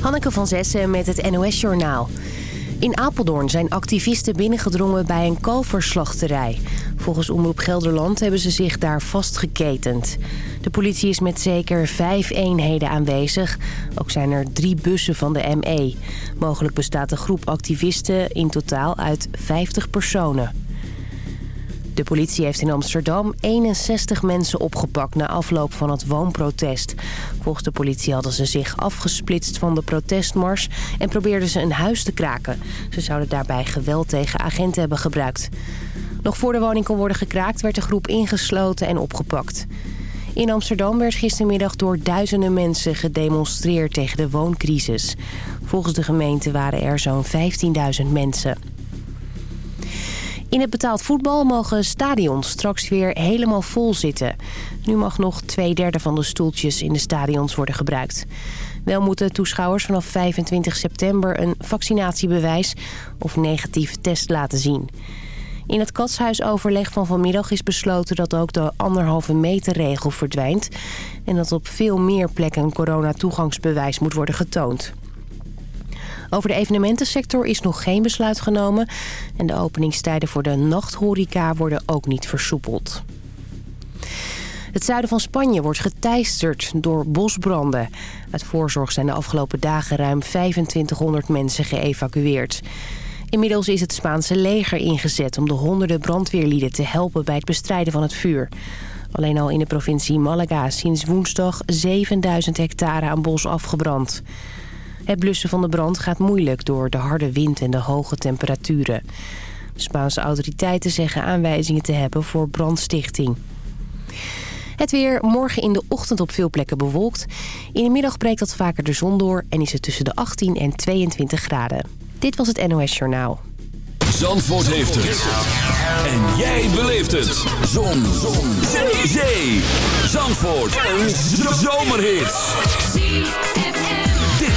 Hanneke van Zessen met het NOS-journaal. In Apeldoorn zijn activisten binnengedrongen bij een kalverslachterij. Volgens Omroep Gelderland hebben ze zich daar vastgeketend. De politie is met zeker vijf eenheden aanwezig. Ook zijn er drie bussen van de ME. Mogelijk bestaat de groep activisten in totaal uit 50 personen. De politie heeft in Amsterdam 61 mensen opgepakt na afloop van het woonprotest. Volgens de politie hadden ze zich afgesplitst van de protestmars en probeerden ze een huis te kraken. Ze zouden daarbij geweld tegen agenten hebben gebruikt. Nog voor de woning kon worden gekraakt werd de groep ingesloten en opgepakt. In Amsterdam werd gistermiddag door duizenden mensen gedemonstreerd tegen de wooncrisis. Volgens de gemeente waren er zo'n 15.000 mensen. In het betaald voetbal mogen stadions straks weer helemaal vol zitten. Nu mag nog twee derde van de stoeltjes in de stadions worden gebruikt. Wel moeten toeschouwers vanaf 25 september een vaccinatiebewijs of negatieve test laten zien. In het katshuisoverleg van vanmiddag is besloten dat ook de anderhalve meter regel verdwijnt... en dat op veel meer plekken een coronatoegangsbewijs moet worden getoond. Over de evenementensector is nog geen besluit genomen... en de openingstijden voor de nachthoreca worden ook niet versoepeld. Het zuiden van Spanje wordt geteisterd door bosbranden. Uit voorzorg zijn de afgelopen dagen ruim 2500 mensen geëvacueerd. Inmiddels is het Spaanse leger ingezet om de honderden brandweerlieden te helpen bij het bestrijden van het vuur. Alleen al in de provincie Malaga sinds woensdag 7000 hectare aan bos afgebrand. Het blussen van de brand gaat moeilijk door de harde wind en de hoge temperaturen. Spaanse autoriteiten zeggen aanwijzingen te hebben voor brandstichting. Het weer morgen in de ochtend op veel plekken bewolkt. In de middag breekt dat vaker de zon door en is het tussen de 18 en 22 graden. Dit was het NOS Journaal. Zandvoort heeft het. En jij beleeft het. Zon. zon. Zee. Zandvoort. Een zomerhit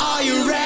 Are you ready?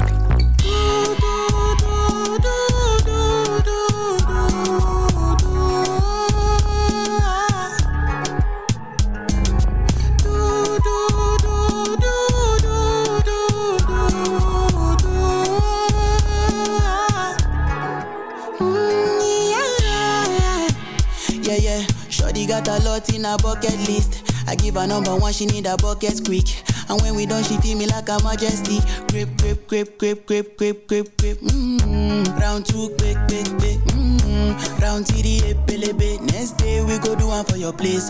Give number one, she need a bucket quick. And when we done, she feel me like a majesty. Grip, grip, grip, grip, grip, grip, grip, grip. Mmm. Round two, quick, quick, quick. Mmm. Round three, epelebe. Next day we go do one for your place.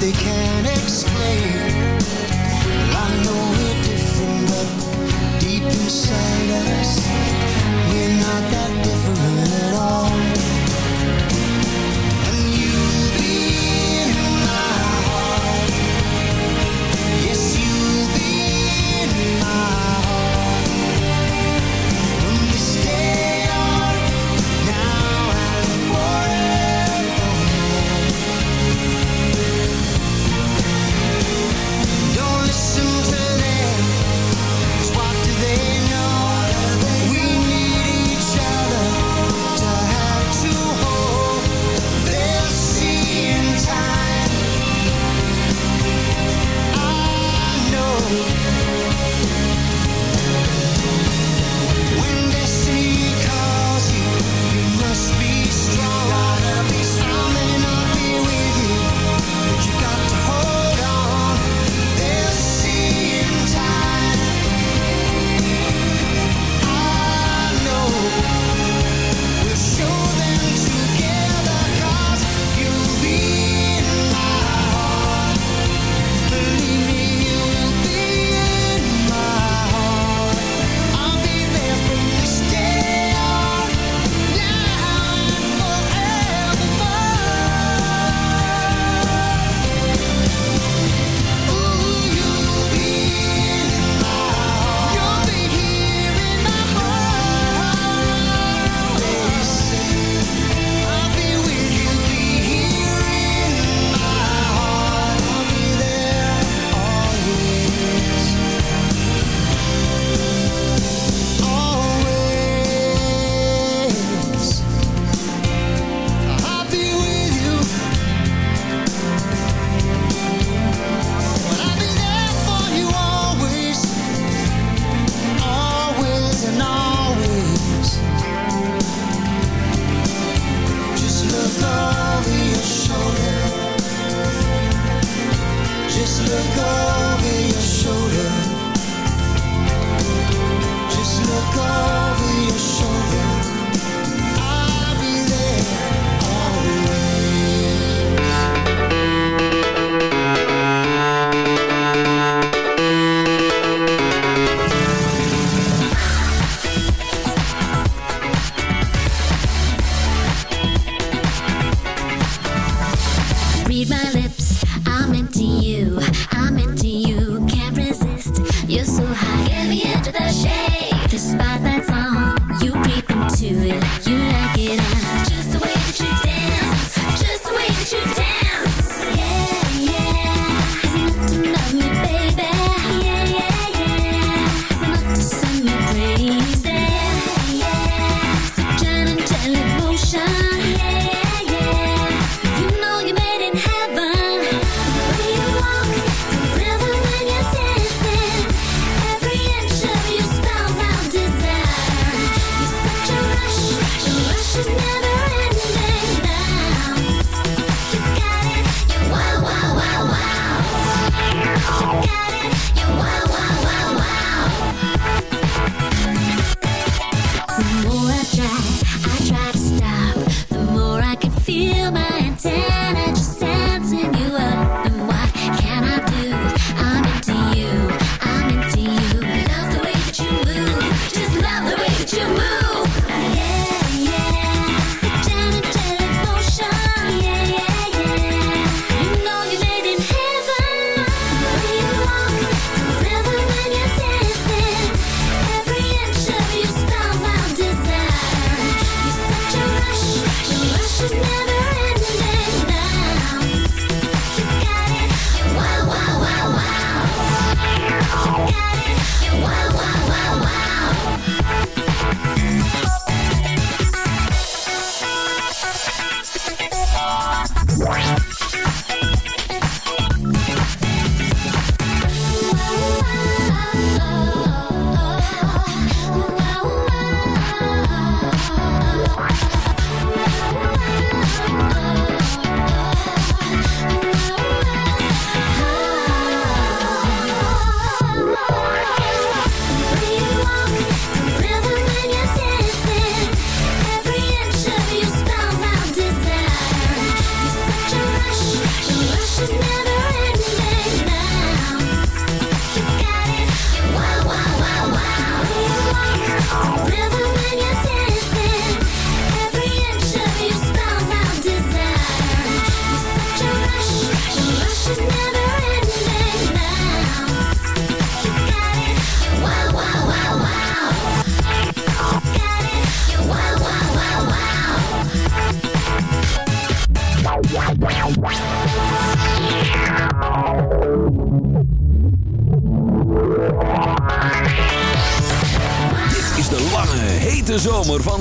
they can't explain. Well, I know we're different, but deep inside I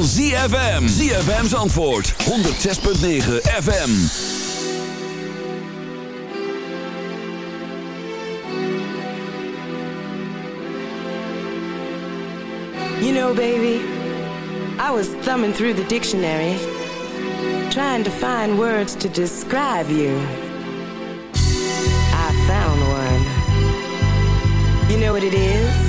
ZFM. ZFM's antwoord. 106.9 FM. You know, baby, I was thumbing through the dictionary, trying to find words to describe you. I found one. You know what it is?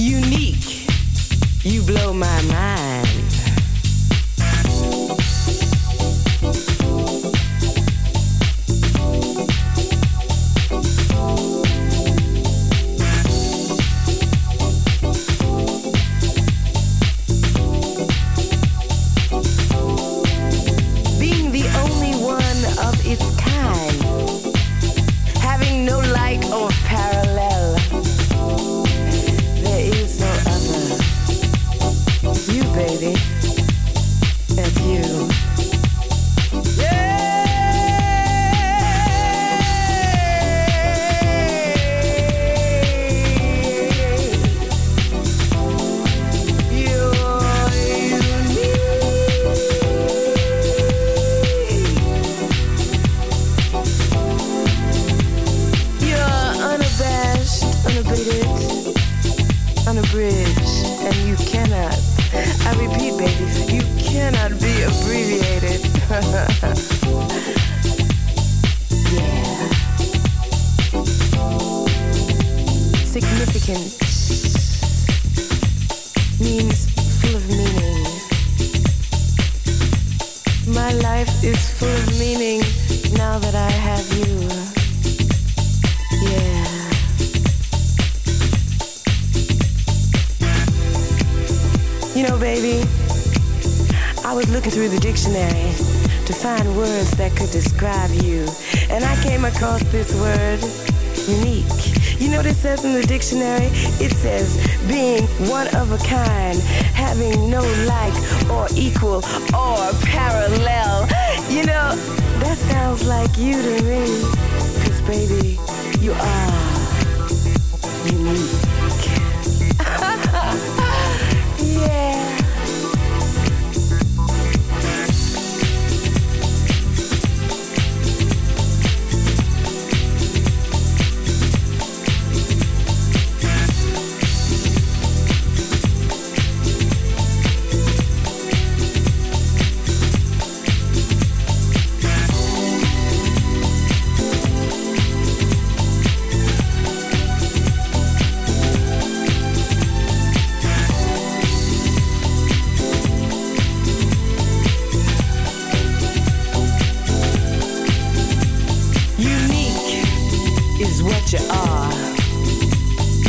Unique, you blow my mind.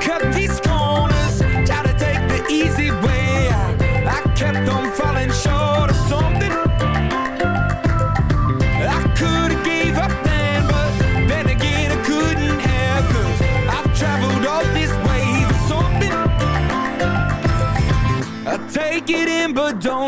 cut these corners, try to take the easy way out. I kept on falling short of something. I could have gave up then, but then again I couldn't have I've traveled all this way for something. I take it in but don't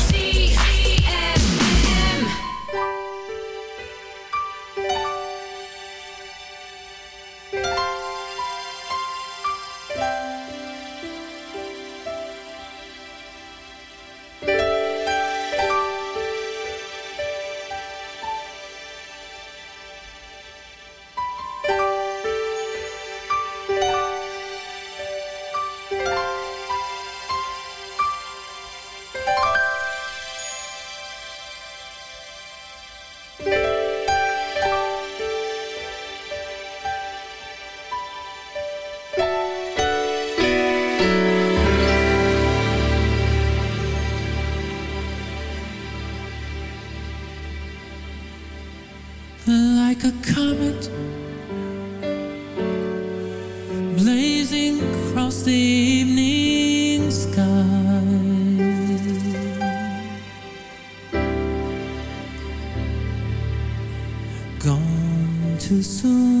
Too soon.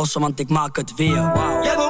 bossen, want ik maak het weer. Wow.